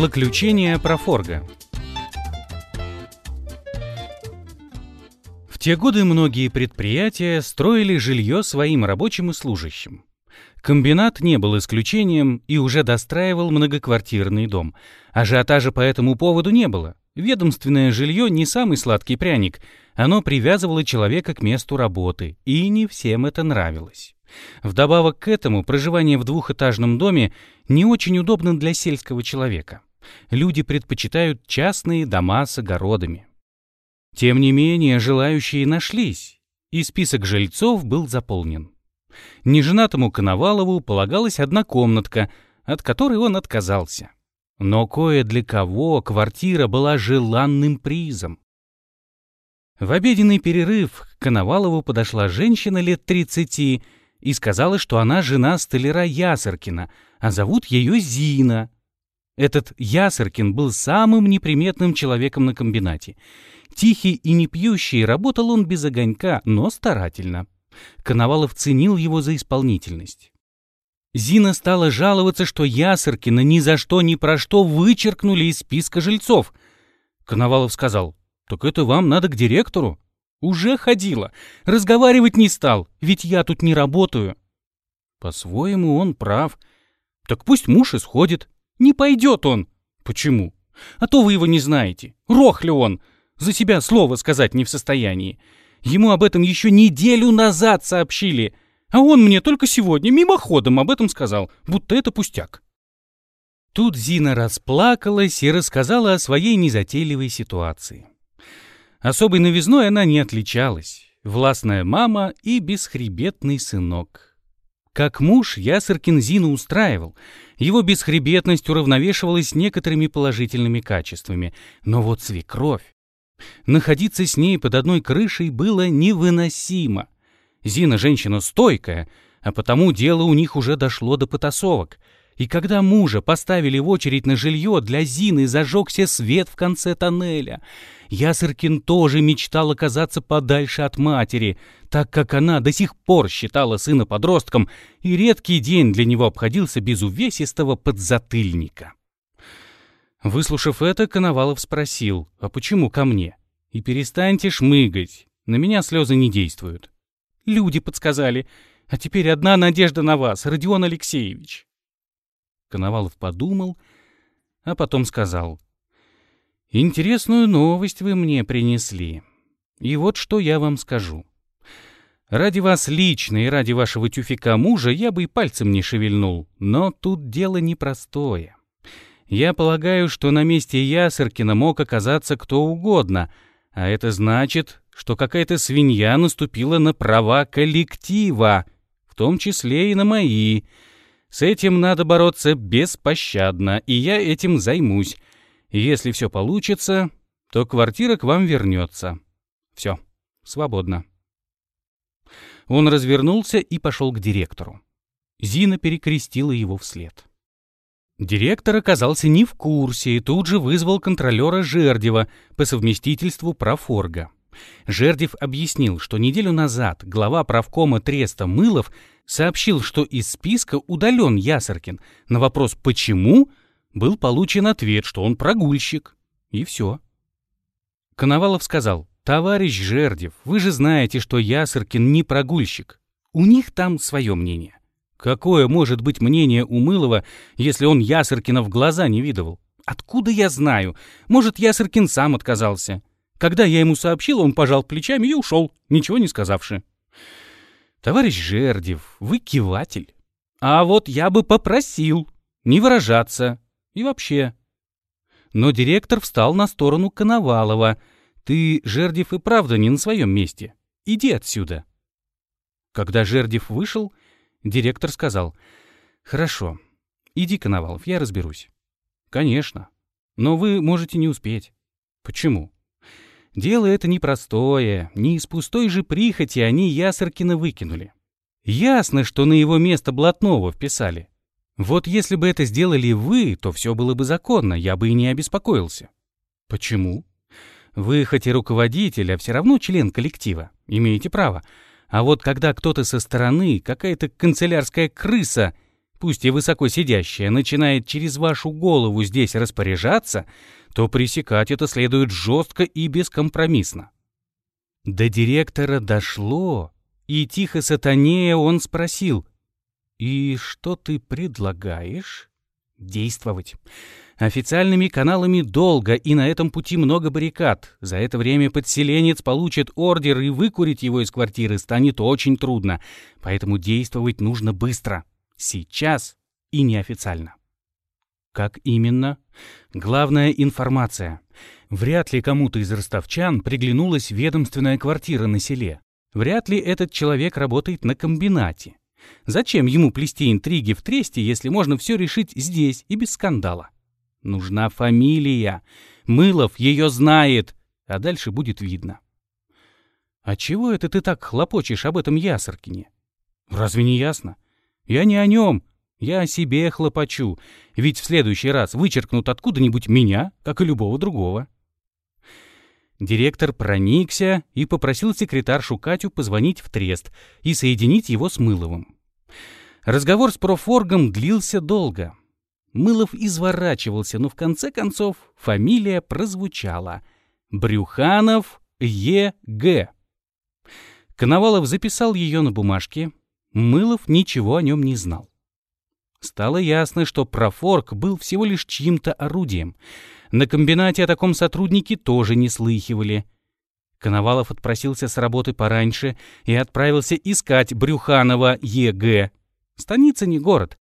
Злоключение Профорга В те годы многие предприятия строили жилье своим рабочим и служащим. Комбинат не был исключением и уже достраивал многоквартирный дом. Ажиотажа по этому поводу не было. Ведомственное жилье не самый сладкий пряник. Оно привязывало человека к месту работы, и не всем это нравилось. Вдобавок к этому, проживание в двухэтажном доме не очень удобно для сельского человека. Люди предпочитают частные дома с огородами. Тем не менее, желающие нашлись, и список жильцов был заполнен. Неженатому Коновалову полагалась одна комнатка, от которой он отказался. Но кое для кого квартира была желанным призом. В обеденный перерыв к Коновалову подошла женщина лет 30 и сказала, что она жена столяра Ясаркина, а зовут ее Зина. Этот Ясаркин был самым неприметным человеком на комбинате. Тихий и не пьющий, работал он без огонька, но старательно. Коновалов ценил его за исполнительность. Зина стала жаловаться, что Ясаркина ни за что ни про что вычеркнули из списка жильцов. Коновалов сказал, «Так это вам надо к директору». Уже ходила. Разговаривать не стал, ведь я тут не работаю. По-своему он прав. Так пусть муж исходит. Не пойдет он. Почему? А то вы его не знаете. Рохли он. За себя слова сказать не в состоянии. Ему об этом еще неделю назад сообщили. А он мне только сегодня мимоходом об этом сказал, будто это пустяк. Тут Зина расплакалась и рассказала о своей незатейливой ситуации. Особой новизной она не отличалась. Властная мама и бесхребетный сынок. Как муж Ясаркин Зину устраивал. Его бесхребетность уравновешивалась некоторыми положительными качествами. Но вот свекровь. Находиться с ней под одной крышей было невыносимо. Зина женщина стойкая, а потому дело у них уже дошло до потасовок. И когда мужа поставили в очередь на жилье, для Зины зажегся свет в конце тоннеля. Ясыркин тоже мечтал оказаться подальше от матери, так как она до сих пор считала сына подростком, и редкий день для него обходился без увесистого подзатыльника. Выслушав это, Коновалов спросил, а почему ко мне? И перестаньте шмыгать, на меня слезы не действуют. Люди подсказали, а теперь одна надежда на вас, Родион Алексеевич. Коновалов подумал, а потом сказал. «Интересную новость вы мне принесли. И вот что я вам скажу. Ради вас лично и ради вашего тюфика мужа я бы и пальцем не шевельнул, но тут дело непростое. Я полагаю, что на месте Ясеркина мог оказаться кто угодно, а это значит, что какая-то свинья наступила на права коллектива, в том числе и на мои, с этим надо бороться беспощадно, и я этим займусь. Если все получится, то квартира к вам вернется. Все, свободно. Он развернулся и пошел к директору. Зина перекрестила его вслед. Директор оказался не в курсе и тут же вызвал контролера Жердева по совместительству профорга. Жердев объяснил, что неделю назад глава правкома Треста Мылов сообщил, что из списка удален Ясаркин. На вопрос «почему?» был получен ответ, что он прогульщик. И все. Коновалов сказал, «Товарищ Жердев, вы же знаете, что Ясаркин не прогульщик. У них там свое мнение. Какое может быть мнение у Мылова, если он Ясаркина в глаза не видывал? Откуда я знаю? Может, Ясаркин сам отказался. Когда я ему сообщил, он пожал плечами и ушел, ничего не сказавши. Товарищ Жердев, вы киватель. А вот я бы попросил не выражаться. И вообще. Но директор встал на сторону Коновалова. Ты, Жердев, и правда не на своем месте. Иди отсюда. Когда Жердев вышел, директор сказал, «Хорошо, иди, Коновалов, я разберусь». «Конечно. Но вы можете не успеть». «Почему?» Дело это непростое, не из пустой же прихоти они Ясаркина выкинули. Ясно, что на его место блатного вписали. Вот если бы это сделали вы, то все было бы законно, я бы и не обеспокоился. Почему? Вы хоть и руководитель, а все равно член коллектива, имеете право. А вот когда кто-то со стороны, какая-то канцелярская крыса, пусть и высоко сидящая, начинает через вашу голову здесь распоряжаться, то пресекать это следует жестко и бескомпромиссно. До директора дошло, и тихо сатанея он спросил, «И что ты предлагаешь?» «Действовать. Официальными каналами долго, и на этом пути много баррикад. За это время подселенец получит ордер, и выкурить его из квартиры станет очень трудно. Поэтому действовать нужно быстро. Сейчас и неофициально. Как именно? Главная информация. Вряд ли кому-то из ростовчан приглянулась ведомственная квартира на селе. Вряд ли этот человек работает на комбинате. Зачем ему плести интриги в тресте, если можно все решить здесь и без скандала? Нужна фамилия. Мылов ее знает, а дальше будет видно. А чего это ты так хлопочешь об этом Ясаркине? Разве не ясно? Я не о нем, я о себе хлопочу, ведь в следующий раз вычеркнут откуда-нибудь меня, как и любого другого. Директор проникся и попросил секретаршу Катю позвонить в Трест и соединить его с Мыловым. Разговор с профоргом длился долго. Мылов изворачивался, но в конце концов фамилия прозвучала. Брюханов Е.Г. Коновалов записал ее на бумажке. Мылов ничего о нем не знал. Стало ясно, что профорг был всего лишь чьим-то орудием. На комбинате о таком сотруднике тоже не слыхивали. Коновалов отпросился с работы пораньше и отправился искать Брюханова Е.Г. Станица не город.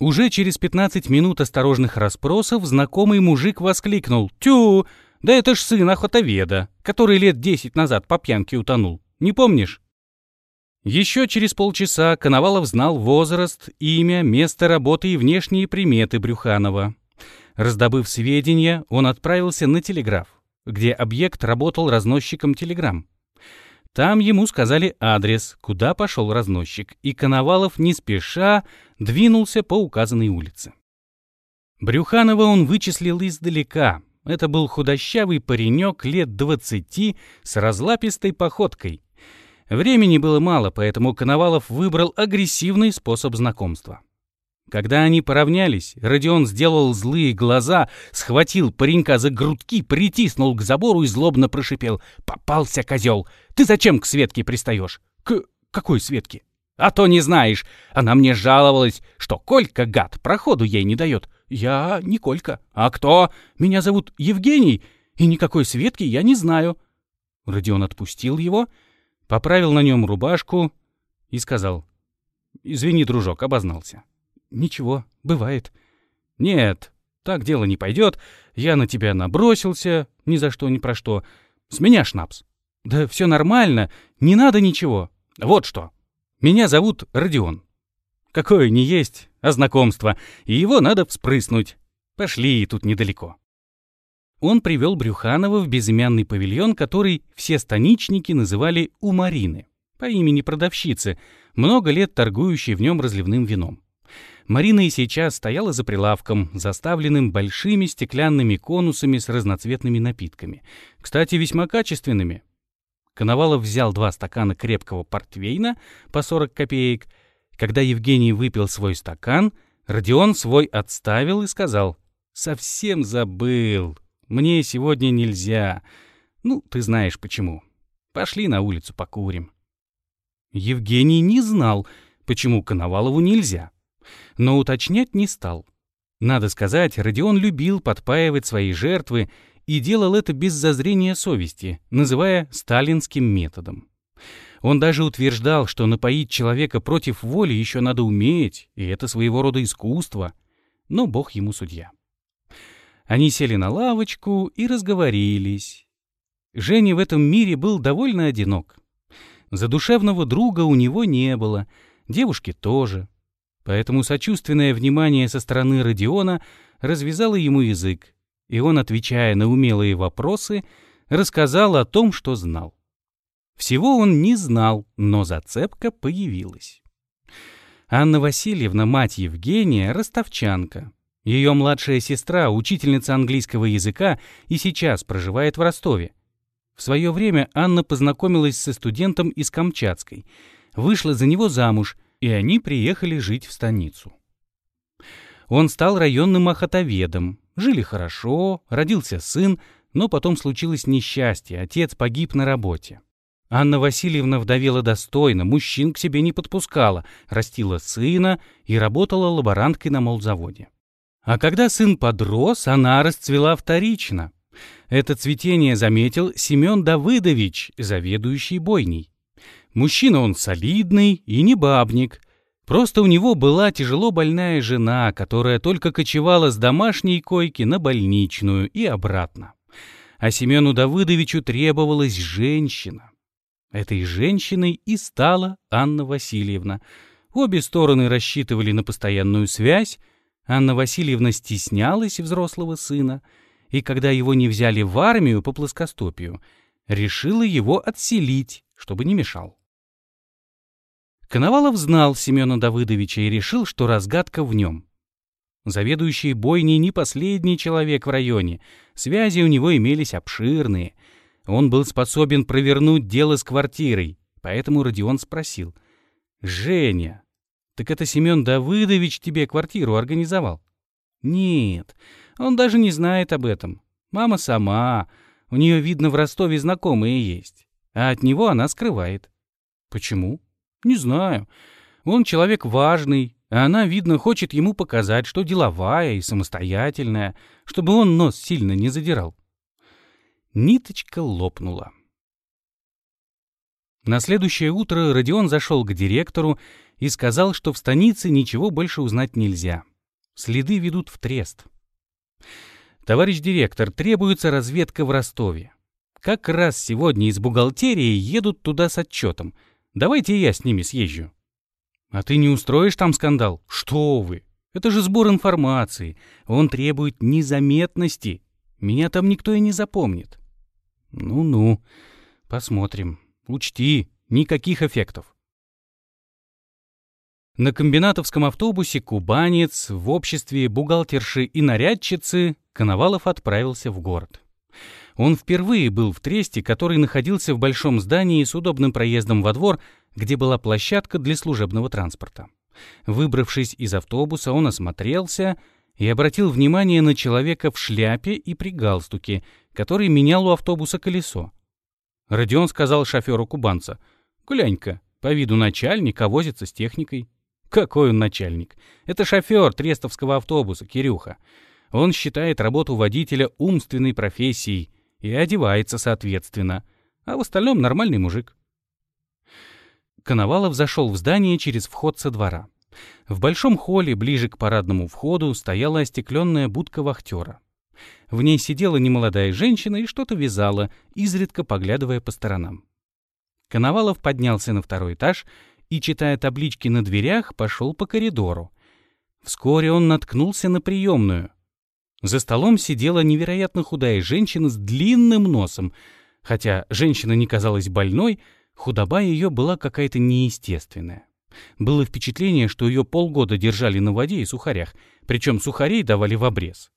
Уже через 15 минут осторожных расспросов знакомый мужик воскликнул. «Тю! Да это ж сын охотоведа, который лет 10 назад по пьянке утонул. Не помнишь?» Еще через полчаса Коновалов знал возраст, имя, место работы и внешние приметы Брюханова. Раздобыв сведения, он отправился на телеграф, где объект работал разносчиком телеграмм. Там ему сказали адрес, куда пошел разносчик, и Коновалов не спеша двинулся по указанной улице. Брюханова он вычислил издалека. Это был худощавый паренек лет двадцати с разлапистой походкой. Времени было мало, поэтому Коновалов выбрал агрессивный способ знакомства. Когда они поравнялись, Родион сделал злые глаза, схватил паренька за грудки, притиснул к забору и злобно прошипел. «Попался, козел! Ты зачем к Светке пристаешь?» «К какой Светке?» «А то не знаешь. Она мне жаловалась, что Колька, гад, проходу ей не дает. Я не Колька. А кто? Меня зовут Евгений, и никакой Светки я не знаю». Родион отпустил его, поправил на нем рубашку и сказал. «Извини, дружок, обознался». «Ничего, бывает». «Нет, так дело не пойдет. Я на тебя набросился, ни за что, ни про что. С меня шнапс». «Да все нормально, не надо ничего. Вот что. Меня зовут Родион. Какое не есть, а знакомство, и его надо вспрыснуть. Пошли, тут недалеко». Он привел Брюханова в безымянный павильон, который все станичники называли «У Марины», по имени продавщицы, много лет торгующей в нем разливным вином. Марина и сейчас стояла за прилавком, заставленным большими стеклянными конусами с разноцветными напитками. Кстати, весьма качественными. Коновалов взял два стакана крепкого портвейна по 40 копеек. Когда Евгений выпил свой стакан, Родион свой отставил и сказал, «Совсем забыл. Мне сегодня нельзя. Ну, ты знаешь почему. Пошли на улицу покурим». Евгений не знал, почему Коновалову нельзя но уточнять не стал. Надо сказать, Родион любил подпаивать свои жертвы и делал это без зазрения совести, называя сталинским методом. Он даже утверждал, что напоить человека против воли еще надо уметь, и это своего рода искусство, но бог ему судья. Они сели на лавочку и разговорились. Женя в этом мире был довольно одинок. Задушевного друга у него не было, девушки тоже. Поэтому сочувственное внимание со стороны Родиона развязало ему язык, и он, отвечая на умелые вопросы, рассказал о том, что знал. Всего он не знал, но зацепка появилась. Анна Васильевна, мать Евгения, ростовчанка. Ее младшая сестра, учительница английского языка, и сейчас проживает в Ростове. В свое время Анна познакомилась со студентом из Камчатской, вышла за него замуж и они приехали жить в станицу. Он стал районным охотоведом. Жили хорошо, родился сын, но потом случилось несчастье, отец погиб на работе. Анна Васильевна вдовела достойно, мужчин к себе не подпускала, растила сына и работала лаборанткой на молзаводе. А когда сын подрос, она расцвела вторично. Это цветение заметил Семен Давыдович, заведующий бойней. Мужчина он солидный и не бабник. Просто у него была тяжело больная жена, которая только кочевала с домашней койки на больничную и обратно. А Семену Давыдовичу требовалась женщина. Этой женщиной и стала Анна Васильевна. Обе стороны рассчитывали на постоянную связь. Анна Васильевна стеснялась взрослого сына, и когда его не взяли в армию по плоскостопию, решила его отселить, чтобы не мешал. Коновалов знал Семена Давыдовича и решил, что разгадка в нем. Заведующий бойней не последний человек в районе, связи у него имелись обширные — он был способен провернуть дело с квартирой, поэтому Родион спросил. «Женя, так это Семен Давыдович тебе квартиру организовал?» «Нет, он даже не знает об этом. Мама сама, у нее, видно, в Ростове знакомые есть, а от него она скрывает». «Почему?» «Не знаю. Он человек важный, а она, видно, хочет ему показать, что деловая и самостоятельная, чтобы он нос сильно не задирал. Ниточка лопнула. На следующее утро Родион зашел к директору и сказал, что в станице ничего больше узнать нельзя. Следы ведут в трест. «Товарищ директор, требуется разведка в Ростове. Как раз сегодня из бухгалтерии едут туда с отчетом. Давайте я с ними съезжу». «А ты не устроишь там скандал?» «Что вы! Это же сбор информации. Он требует незаметности. Меня там никто и не запомнит». Ну-ну, посмотрим. Учти, никаких эффектов. На комбинатовском автобусе «Кубанец» в обществе бухгалтерши и нарядчицы Коновалов отправился в город. Он впервые был в Тресте, который находился в большом здании с удобным проездом во двор, где была площадка для служебного транспорта. Выбравшись из автобуса, он осмотрелся и обратил внимание на человека в шляпе и при галстуке, который менял у автобуса колесо. Родион сказал шоферу кубанца, «Глянь-ка, по виду начальник, а возится с техникой». «Какой он начальник? Это шофер трестовского автобуса, Кирюха. Он считает работу водителя умственной профессией и одевается соответственно, а в остальном нормальный мужик». Коновалов зашел в здание через вход со двора. В большом холле, ближе к парадному входу, стояла остекленная будка вахтера. В ней сидела немолодая женщина и что-то вязала, изредка поглядывая по сторонам. Коновалов поднялся на второй этаж и, читая таблички на дверях, пошел по коридору. Вскоре он наткнулся на приемную. За столом сидела невероятно худая женщина с длинным носом. Хотя женщина не казалась больной, худоба ее была какая-то неестественная. Было впечатление, что ее полгода держали на воде и сухарях, причем сухарей давали в обрез.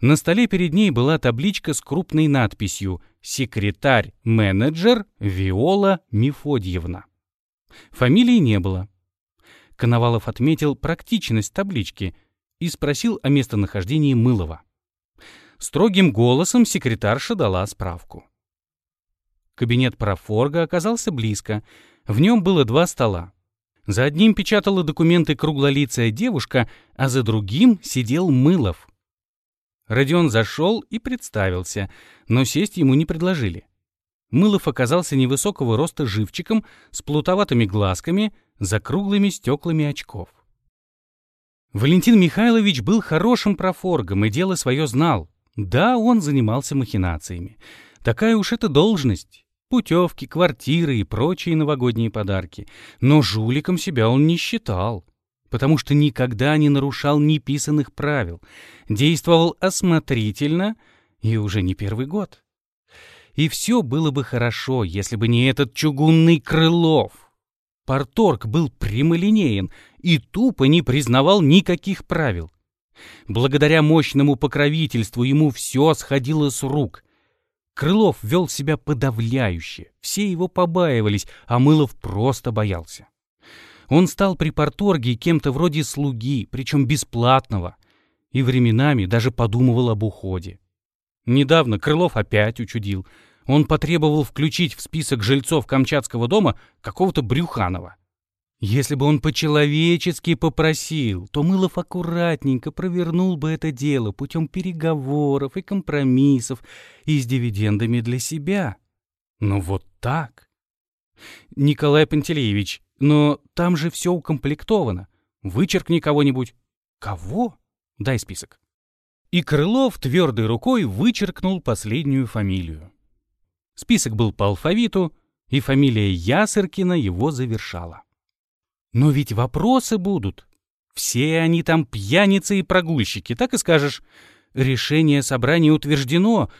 На столе перед ней была табличка с крупной надписью «Секретарь-менеджер Виола Мефодьевна». Фамилии не было. Коновалов отметил практичность таблички и спросил о местонахождении Мылова. Строгим голосом секретарша дала справку. Кабинет профорга оказался близко. В нем было два стола. За одним печатала документы круглолицая девушка, а за другим сидел Мылов, Родион зашел и представился, но сесть ему не предложили. Мылов оказался невысокого роста живчиком, с плутоватыми глазками, за круглыми стеклами очков. Валентин Михайлович был хорошим профоргом и дело свое знал. Да, он занимался махинациями. Такая уж это должность. Путевки, квартиры и прочие новогодние подарки. Но жуликом себя он не считал потому что никогда не нарушал неписанных правил, действовал осмотрительно и уже не первый год. И все было бы хорошо, если бы не этот чугунный Крылов. Порторг был прямолинеен и тупо не признавал никаких правил. Благодаря мощному покровительству ему все сходило с рук. Крылов вел себя подавляюще, все его побаивались, а Мылов просто боялся. Он стал при порторге кем-то вроде слуги, причем бесплатного, и временами даже подумывал об уходе. Недавно Крылов опять учудил. Он потребовал включить в список жильцов Камчатского дома какого-то Брюханова. Если бы он по-человечески попросил, то Мылов аккуратненько провернул бы это дело путем переговоров и компромиссов и с дивидендами для себя. Но вот так. Николай Пантелеевич, но там же все укомплектовано. Вычеркни кого-нибудь. Кого? Дай список. И Крылов твердой рукой вычеркнул последнюю фамилию. Список был по алфавиту, и фамилия Ясыркина его завершала. Но ведь вопросы будут. Все они там пьяницы и прогульщики, так и скажешь. Решение собрания утверждено.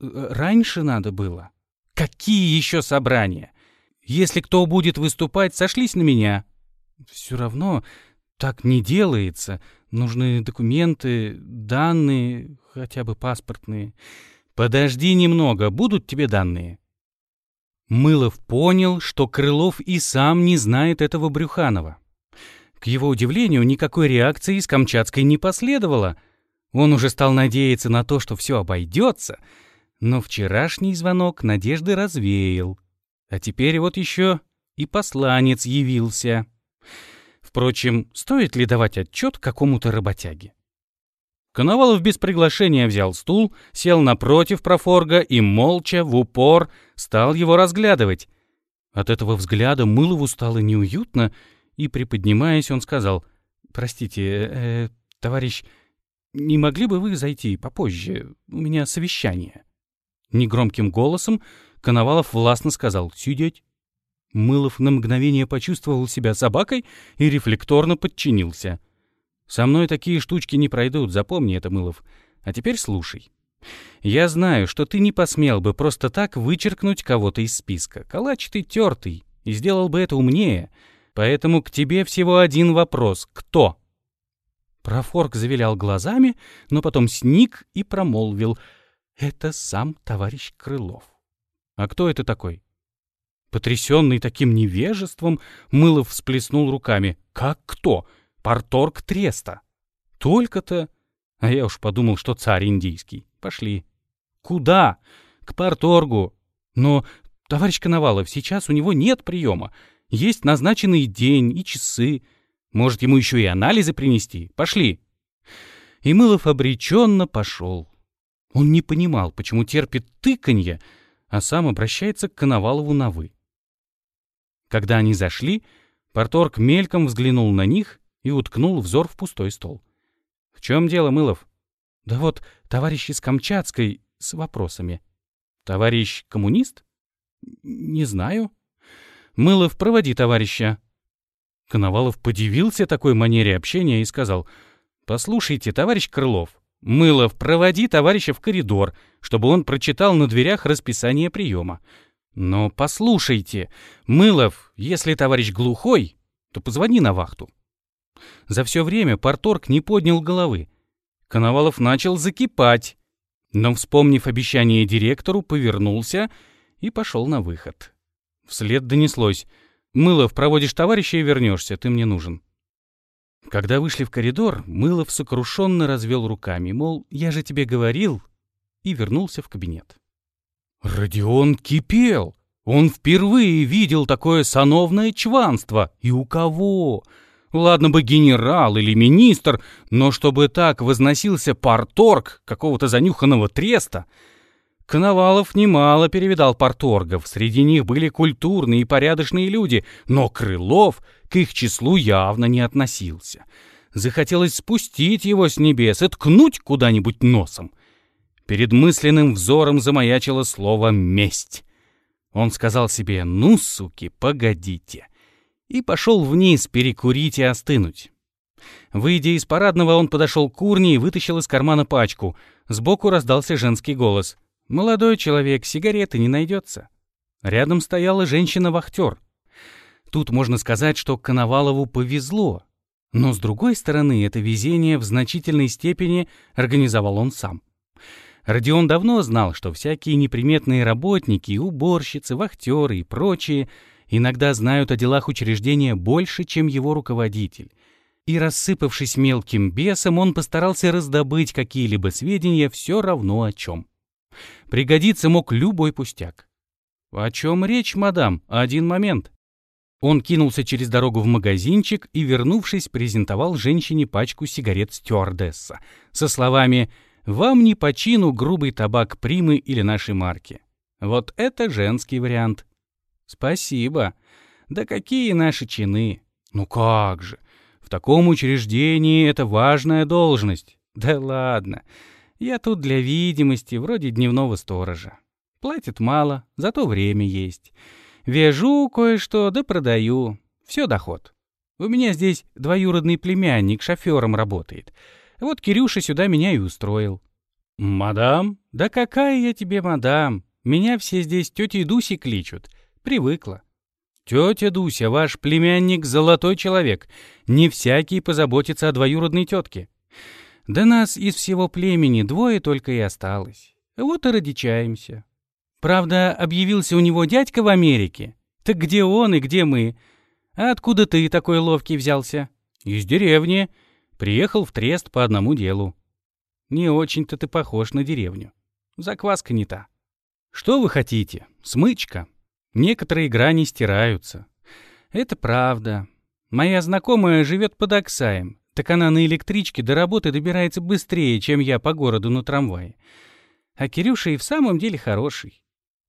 Раньше надо было. Какие еще собрания? Если кто будет выступать, сошлись на меня. Все равно так не делается. Нужны документы, данные, хотя бы паспортные. Подожди немного, будут тебе данные. Мылов понял, что Крылов и сам не знает этого Брюханова. К его удивлению, никакой реакции из Камчатской не последовало. Он уже стал надеяться на то, что все обойдется, но вчерашний звонок надежды развеял. А теперь вот еще и посланец явился. Впрочем, стоит ли давать отчет какому-то работяге? Коновалов без приглашения взял стул, сел напротив профорга и молча, в упор, стал его разглядывать. От этого взгляда Мылову стало неуютно, и, приподнимаясь, он сказал, «Простите, э, э, товарищ, не могли бы вы зайти попозже? У меня совещание». Негромким голосом Коновалов властно сказал «Сидеть». Мылов на мгновение почувствовал себя собакой и рефлекторно подчинился. Со мной такие штучки не пройдут, запомни это, Мылов. А теперь слушай. Я знаю, что ты не посмел бы просто так вычеркнуть кого-то из списка. Калач ты тертый, и сделал бы это умнее. Поэтому к тебе всего один вопрос. Кто? Профорк завилял глазами, но потом сник и промолвил. Это сам товарищ Крылов. А кто это такой? Потрясенный таким невежеством, Мылов всплеснул руками. Как кто? Порторг Треста. Только-то... А я уж подумал, что царь индийский. Пошли. Куда? К Порторгу. Но, товарищ Коновалов, сейчас у него нет приема. Есть назначенный день и часы. Может, ему еще и анализы принести. Пошли. И Мылов обреченно пошел. Он не понимал, почему терпит тыканье, а сам обращается к Коновалову на «вы». Когда они зашли, Порторг мельком взглянул на них и уткнул взор в пустой стол. «В чем дело, Мылов?» «Да вот, товарищ из Камчатской с вопросами». «Товарищ коммунист?» «Не знаю». «Мылов, проводи товарища». Коновалов подивился такой манере общения и сказал, «Послушайте, товарищ Крылов, Мылов, проводи товарища в коридор, чтобы он прочитал на дверях расписание приема. Но послушайте, Мылов, если товарищ глухой, то позвони на вахту. За все время порторг не поднял головы. Коновалов начал закипать, но, вспомнив обещание директору, повернулся и пошел на выход. Вслед донеслось «Мылов, проводишь товарища и вернешься, ты мне нужен». Когда вышли в коридор, Мылов сокрушенно развел руками, мол, я же тебе говорил, и вернулся в кабинет. Родион кипел. Он впервые видел такое сановное чванство. И у кого? Ладно бы генерал или министр, но чтобы так возносился парторг какого-то занюханного треста. Коновалов немало перевидал парторгов, среди них были культурные и порядочные люди, но Крылов к их числу явно не относился. Захотелось спустить его с небес и ткнуть куда-нибудь носом. Перед мысленным взором замаячило слово «месть». Он сказал себе «Ну, суки, погодите» и пошел вниз перекурить и остынуть. Выйдя из парадного, он подошел к урне и вытащил из кармана пачку. Сбоку раздался женский голос. «Молодой человек, сигареты не найдется». Рядом стояла женщина-вахтер. Тут можно сказать, что Коновалову повезло. Но, с другой стороны, это везение в значительной степени организовал он сам. Родион давно знал, что всякие неприметные работники, уборщицы, вахтеры и прочие иногда знают о делах учреждения больше, чем его руководитель. И рассыпавшись мелким бесом, он постарался раздобыть какие-либо сведения все равно о чем. Пригодиться мог любой пустяк. «О чем речь, мадам? Один момент». Он кинулся через дорогу в магазинчик и, вернувшись, презентовал женщине пачку сигарет стюардесса со словами «Вам не по чину грубый табак Примы или нашей марки». Вот это женский вариант. Спасибо. Да какие наши чины? Ну как же. В таком учреждении это важная должность. Да ладно. Я тут для видимости, вроде дневного сторожа. Платит мало, зато время есть. Вяжу кое-что, да продаю. Все доход. У меня здесь двоюродный племянник шофером работает. Вот Кирюша сюда меня и устроил. «Мадам? Да какая я тебе мадам? Меня все здесь тетей Дуси кличут. Привыкла. Тетя Дуся, ваш племянник — золотой человек. Не всякий позаботится о двоюродной тетке. Да нас из всего племени двое только и осталось. Вот и родичаемся. Правда, объявился у него дядька в Америке. Так где он и где мы? А откуда ты такой ловкий взялся? Из деревни. Приехал в Трест по одному делу. Не очень-то ты похож на деревню. Закваска не та. Что вы хотите? Смычка. Некоторые грани стираются. Это правда. Моя знакомая живет под Оксаем. Так она на электричке до работы добирается быстрее, чем я по городу на трамвае. А Кирюша и в самом деле хороший.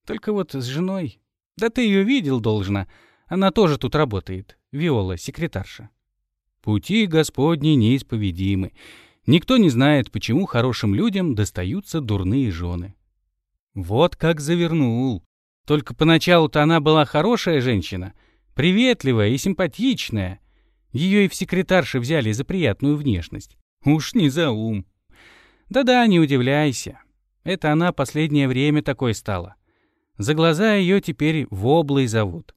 Только вот с женой... Да ты ее видел, должна. Она тоже тут работает. Виола, секретарша. Пути Господни неисповедимы. Никто не знает, почему хорошим людям достаются дурные жены. Вот как завернул. Только поначалу-то она была хорошая женщина, приветливая и симпатичная. Ее и в секретарши взяли за приятную внешность. Уж не за ум. Да-да, не удивляйся. Это она последнее время такой стала. За глаза ее теперь Воблой зовут.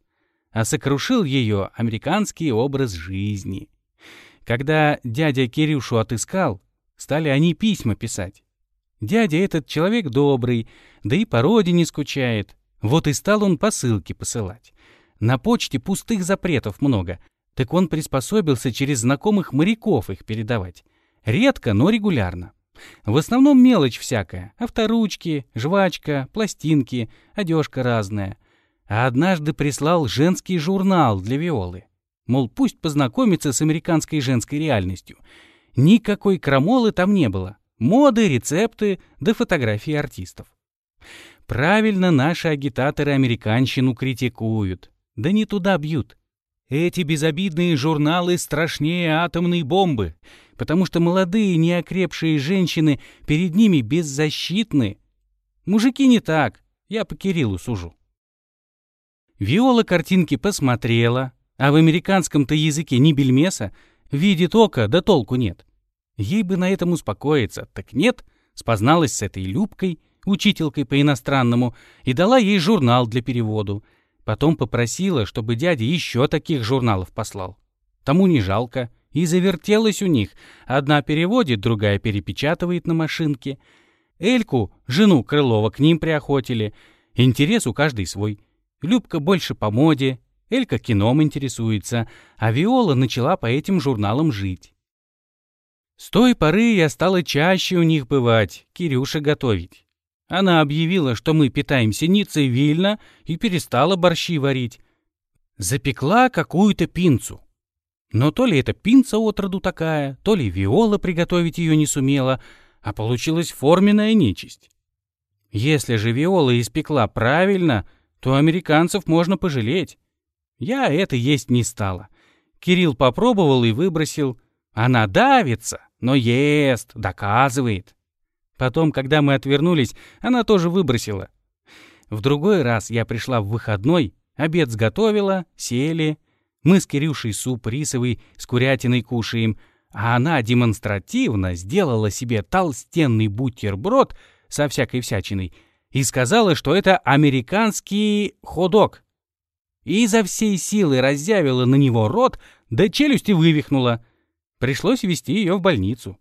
А сокрушил ее американский образ жизни. Когда дядя Кирюшу отыскал, стали они письма писать. Дядя этот человек добрый, да и по родине скучает. Вот и стал он посылки посылать. На почте пустых запретов много, так он приспособился через знакомых моряков их передавать. Редко, но регулярно. В основном мелочь всякая. Авторучки, жвачка, пластинки, одежка разная. А однажды прислал женский журнал для Виолы. Мол, пусть познакомится с американской женской реальностью. Никакой крамолы там не было. Моды, рецепты, да фотографии артистов. Правильно наши агитаторы американщину критикуют. Да не туда бьют. Эти безобидные журналы страшнее атомной бомбы, потому что молодые неокрепшие женщины перед ними беззащитны. Мужики не так, я по Кириллу сужу. Виола картинки посмотрела, а в американском-то языке ни бельмеса, видит око, да толку нет. Ей бы на этом успокоиться, так нет, спозналась с этой Любкой — учителькой по иностранному, и дала ей журнал для переводу. Потом попросила, чтобы дядя еще таких журналов послал. Тому не жалко. И завертелась у них. Одна переводит, другая перепечатывает на машинке. Эльку, жену Крылова, к ним приохотили. Интерес у каждой свой. Любка больше по моде, Элька кином интересуется, а Виола начала по этим журналам жить. С той поры я стала чаще у них бывать, Кирюша готовить. Она объявила, что мы питаемся не цивильно, и перестала борщи варить. Запекла какую-то пинцу. Но то ли это пинца отроду такая, то ли Виола приготовить ее не сумела, а получилась форменная нечисть. Если же Виола испекла правильно, то американцев можно пожалеть. Я это есть не стала. Кирилл попробовал и выбросил. Она давится, но ест, доказывает. Потом, когда мы отвернулись, она тоже выбросила. В другой раз я пришла в выходной, обед сготовила, сели. Мы с Кирюшей суп рисовый с курятиной кушаем, а она демонстративно сделала себе толстенный бутерброд со всякой всячиной и сказала, что это американский ходок. И изо всей силы разъявила на него рот, да челюсти вывихнула. Пришлось везти ее в больницу.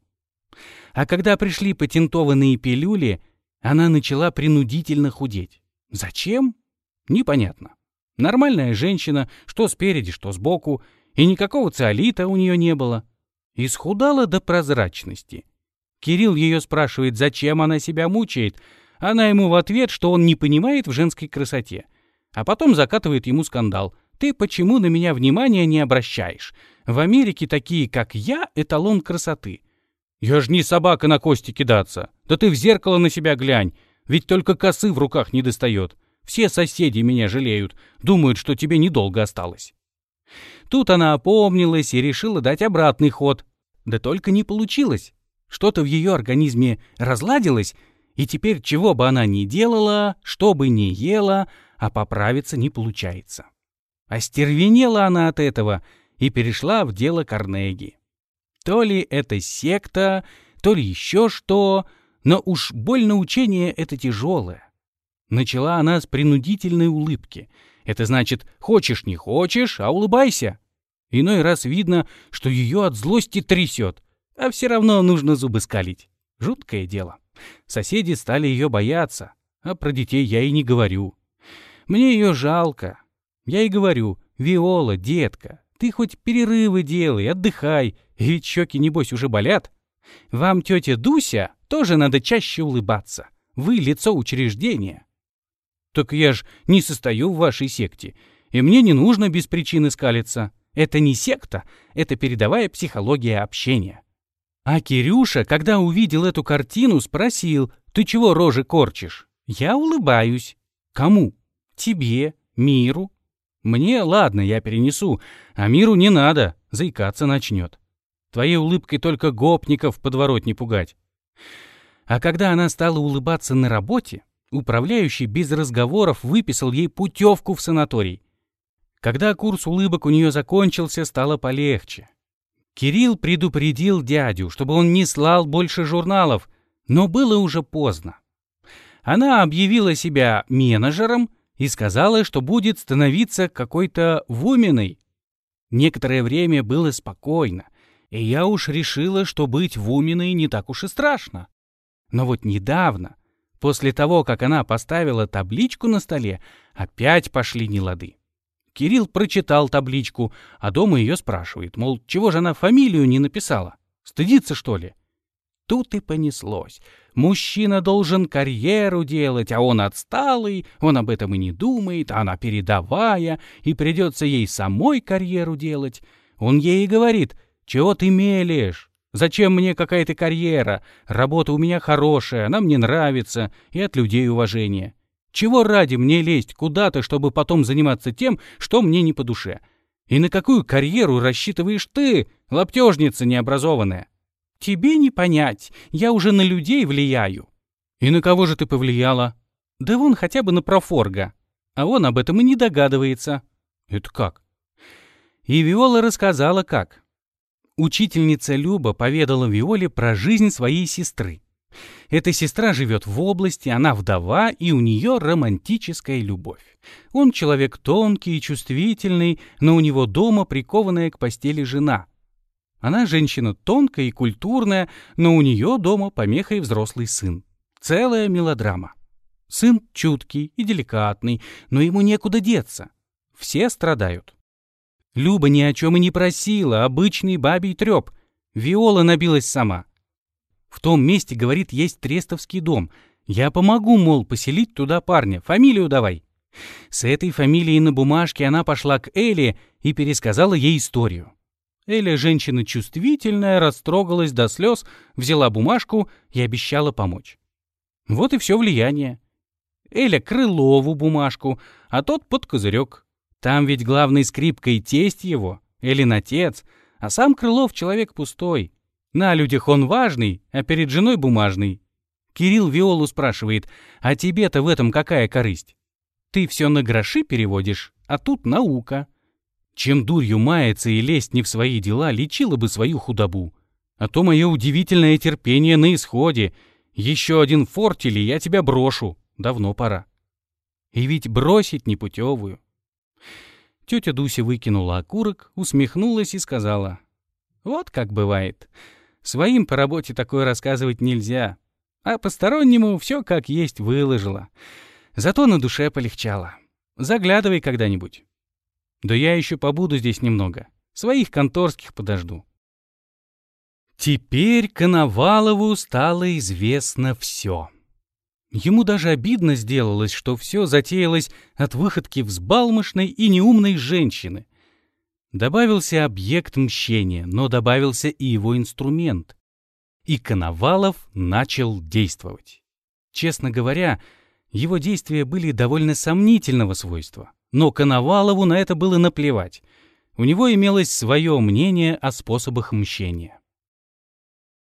А когда пришли патентованные пилюли, она начала принудительно худеть. Зачем? Непонятно. Нормальная женщина, что спереди, что сбоку, и никакого циолита у нее не было. Исхудала до прозрачности. Кирилл ее спрашивает, зачем она себя мучает. Она ему в ответ, что он не понимает в женской красоте. А потом закатывает ему скандал. «Ты почему на меня внимания не обращаешь? В Америке такие, как я, эталон красоты». «Я ж не собака на кости кидаться. Да ты в зеркало на себя глянь. Ведь только косы в руках не достает. Все соседи меня жалеют, думают, что тебе недолго осталось». Тут она опомнилась и решила дать обратный ход. Да только не получилось. Что-то в ее организме разладилось, и теперь чего бы она ни делала, что бы ни ела, а поправиться не получается. Остервенела она от этого и перешла в дело Карнеги. То ли это секта, то ли еще что, но уж больно учение это тяжелое. Начала она с принудительной улыбки. Это значит, хочешь не хочешь, а улыбайся. Иной раз видно, что ее от злости трясет, а все равно нужно зубы скалить. Жуткое дело. Соседи стали ее бояться, а про детей я и не говорю. Мне ее жалко. Я и говорю, Виола, детка, ты хоть перерывы делай, отдыхай, ведь щеки, небось, уже болят. Вам, тетя Дуся, тоже надо чаще улыбаться. Вы лицо учреждения. Так я ж не состою в вашей секте, и мне не нужно без причины скалиться. Это не секта, это передовая психология общения. А Кирюша, когда увидел эту картину, спросил, «Ты чего рожи корчишь?» Я улыбаюсь. Кому? Тебе, миру. Мне, ладно, я перенесу, а миру не надо, заикаться начнет. Твоей улыбкой только гопников подворот не пугать. А когда она стала улыбаться на работе, Управляющий без разговоров выписал ей путевку в санаторий. Когда курс улыбок у нее закончился, стало полегче. Кирилл предупредил дядю, чтобы он не слал больше журналов, но было уже поздно. Она объявила себя менеджером и сказала, что будет становиться какой-то вуменой. Некоторое время было спокойно, и я уж решила, что быть вуменой не так уж и страшно. Но вот недавно После того, как она поставила табличку на столе, опять пошли нелады. Кирилл прочитал табличку, а дома ее спрашивает, мол, чего же она фамилию не написала? Стыдится, что ли? Тут и понеслось. Мужчина должен карьеру делать, а он отсталый, он об этом и не думает, а она передовая, и придется ей самой карьеру делать. Он ей и говорит, чего ты мелешь? Зачем мне какая-то карьера? Работа у меня хорошая, она мне нравится, и от людей уважение. Чего ради мне лезть куда-то, чтобы потом заниматься тем, что мне не по душе? И на какую карьеру рассчитываешь ты, лаптежница необразованная? Тебе не понять, я уже на людей влияю. И на кого же ты повлияла? Да вон хотя бы на профорга. А он об этом и не догадывается. Это как? И Виола рассказала, как. Учительница Люба поведала Виоле про жизнь своей сестры. Эта сестра живет в области, она вдова, и у нее романтическая любовь. Он человек тонкий и чувствительный, но у него дома прикованная к постели жена. Она женщина тонкая и культурная, но у нее дома помеха и взрослый сын. Целая мелодрама. Сын чуткий и деликатный, но ему некуда деться. Все страдают. Люба ни о чем и не просила, обычный бабий треп. Виола набилась сама. В том месте, говорит, есть Трестовский дом. Я помогу, мол, поселить туда парня. Фамилию давай. С этой фамилией на бумажке она пошла к Эле и пересказала ей историю. Эля, женщина чувствительная, растрогалась до слез, взяла бумажку и обещала помочь. Вот и все влияние. Эля Крылову бумажку, а тот под козырек. Там ведь главный скрипкой тесть его, Элин отец, а сам Крылов человек пустой. На людях он важный, а перед женой бумажный. Кирилл Виолу спрашивает, а тебе-то в этом какая корысть? Ты все на гроши переводишь, а тут наука. Чем дурью мается и лезть не в свои дела, лечила бы свою худобу. А то мое удивительное терпение на исходе. Еще один фортель, и я тебя брошу. Давно пора. И ведь бросить непутевую. Тетя Дуся выкинула окурок, усмехнулась и сказала. «Вот как бывает. Своим по работе такое рассказывать нельзя, а постороннему все как есть выложила. Зато на душе полегчало. Заглядывай когда-нибудь. Да я еще побуду здесь немного. Своих конторских подожду. Теперь Коновалову стало известно все. Ему даже обидно сделалось, что все затеялось от выходки взбалмошной и неумной женщины. Добавился объект мщения, но добавился и его инструмент. И Коновалов начал действовать. Честно говоря, его действия были довольно сомнительного свойства. Но Коновалову на это было наплевать. У него имелось свое мнение о способах мщения.